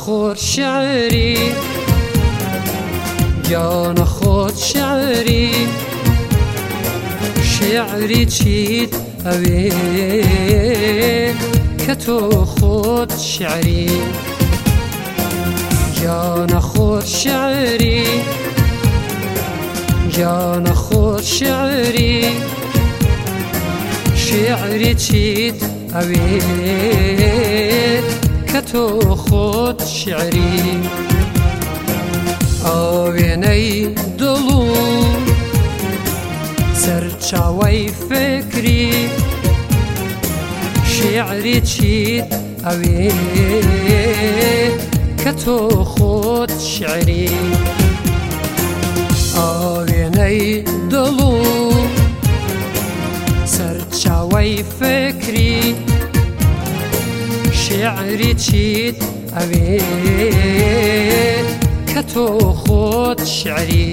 خود شعری. جان خود شعری. شعری چیت اوی که تو خود شعری. جان خود شعری. جان خود شعری. شعری چیت اوی که تو خود شعری ئاوێنەی دڵ و سەرچاوی فکری. شیعری چیت ئەوێ کە تۆ خۆت شعری ئاوێنەی دڵ و سەرچاوی فکری. شعری چیت؟ ئەوێ کە تۆ خۆت شعری.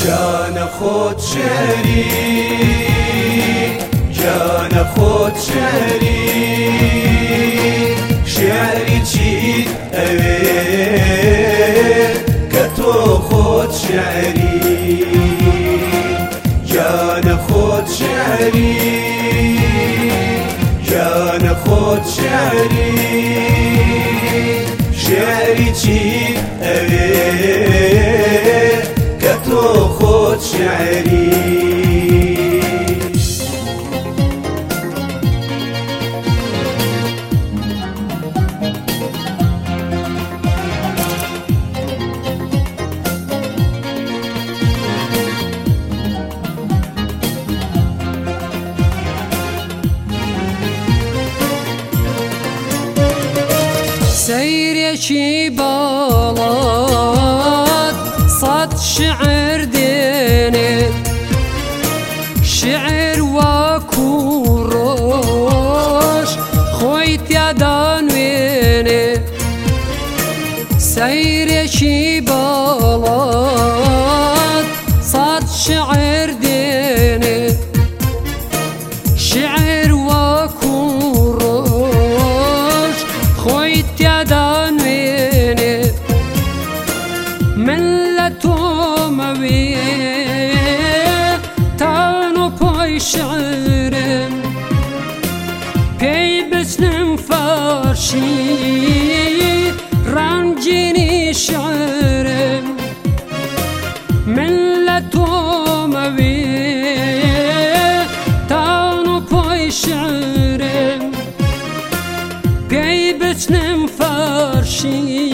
جانە خۆت شعری جانە خۆت شعری. شعری چیت؟ ئەوێ کە تۆ خۆت شعری. جانە خۆت شعری. شعري شعري چی اوه خود سيريشي بالات صد شعر ديني شعر وكوروش خويت يا دانويني سيريشي بالات ملتهم وي تانو پای شعرم. پی بسنم فارشی رنجینی شعرم ملتهم وی تانو پای شعرم. پی بسنم فارشی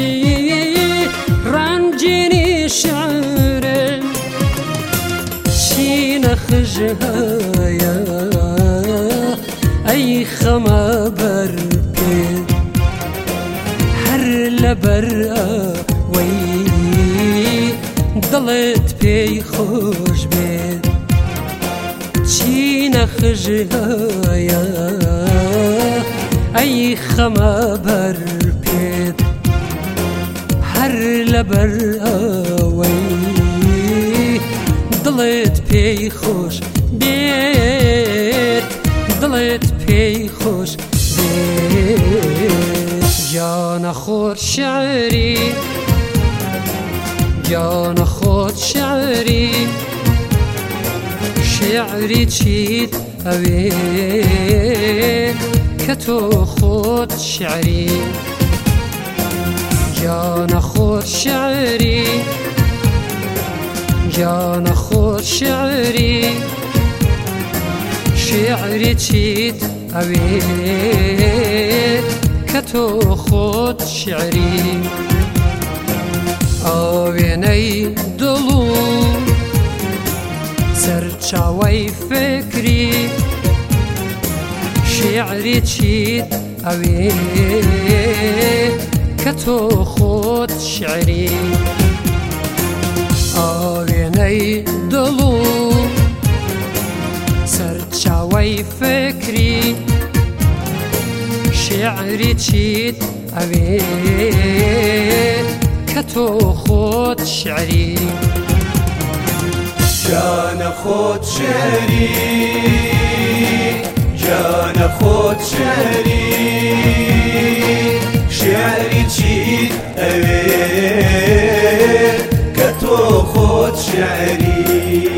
جهايا أي خما بركي حر لبرقة وي. ضلت بي خوش بيت چین خجهایا ای خما بر پید هر لبر آوی دڵێت پێی خۆش بێت دڵێت پێی خۆش جانە خۆر شعری جان خود شعری شعری چیت اوی که تو خود شعری. جان خود شعری جان خود شعری. شعری چیت اوی که تو خود شعری. ئاوێنەی دڵ و سەرچاوی فکری. شیعری چیت ئەوێ کە تۆ خۆت شعری. ئەی دڵ و سەرچاوی فکری شێعری چیت ئەوێت کە تۆ خۆت شعری؟ جانە خۆت شعری جانە خۆت شعری. شعری چیت ئەوێت خود شعری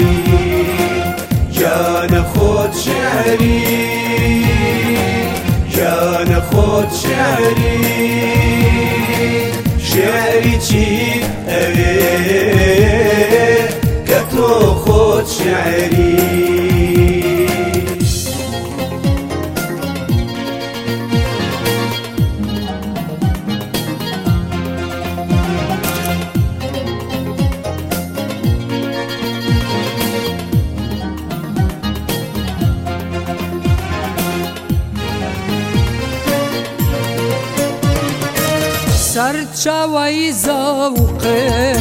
جان خود شعری جان خود شعری شعری چی اوه که تو خود شعری شعري سەرچاوی زەوقم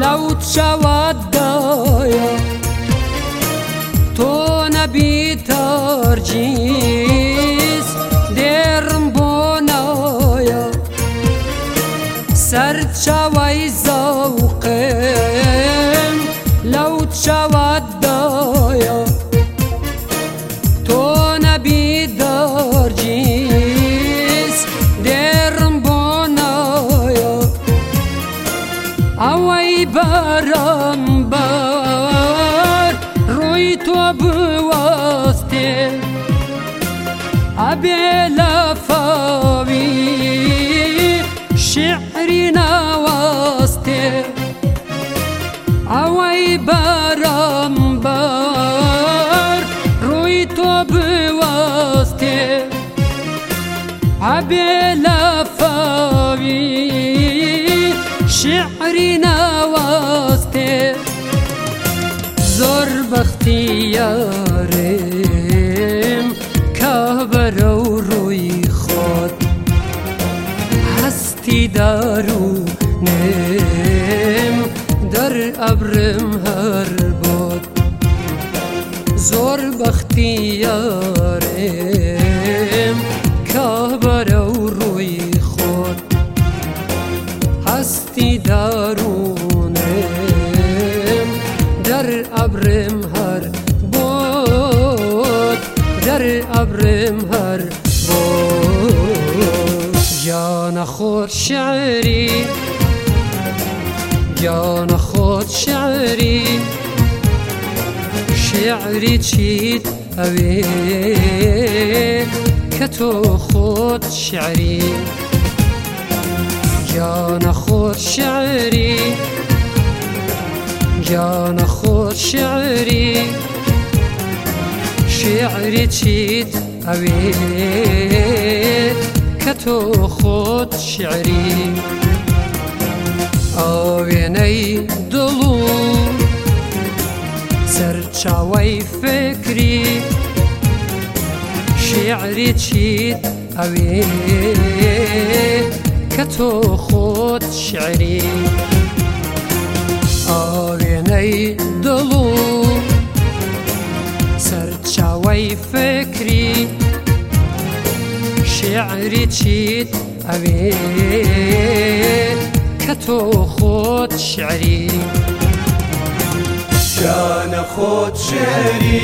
لەو چاوادایە تۆ نەبی تەرجیز بلا فاوي. شعرنا واستر عوي برامبار رويتو بواسطر بلا فاوي. شعرنا واستر زور بختياري. هەستی دارو نێم دەر ئەبرم هەر بۆت زۆر بەختی یارم کە بەرە و ڕووی خۆت هەستی دارونم دەر ئەبرم هەر بۆت جانە خۆت شعری جانە خۆت شعری. شعری چیت ئەوێ کە تۆ خۆت شعری. جانە خۆت شعری جانە خۆت شعری. شعری چیت ئەوێ کە تۆ خۆت شعری ئاوێنەی دڵ و سەرچاوی فکری. شعری چیت ئەوێ کە تۆ خۆت شعری ئاوێنەی دڵ و سەرچاوی فکری. شعری ئەوێ کە تۆ خۆت شعری جانا خود شعري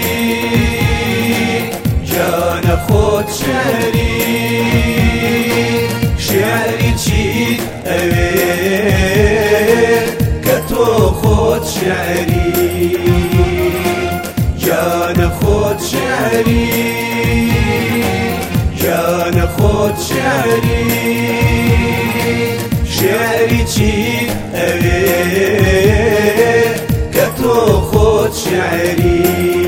جانا خود شعري. جانا خود شعري شعري جيت أوي كتو خود شعري